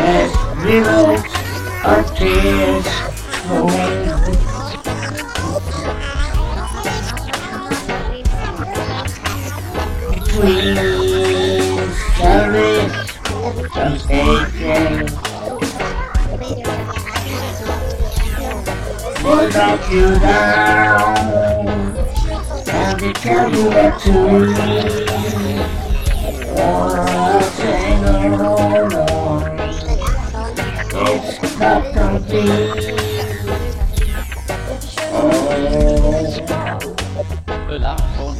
Rivers of tears Please service from station. Will knock you down and tell you what to read. Or I'll say Là, on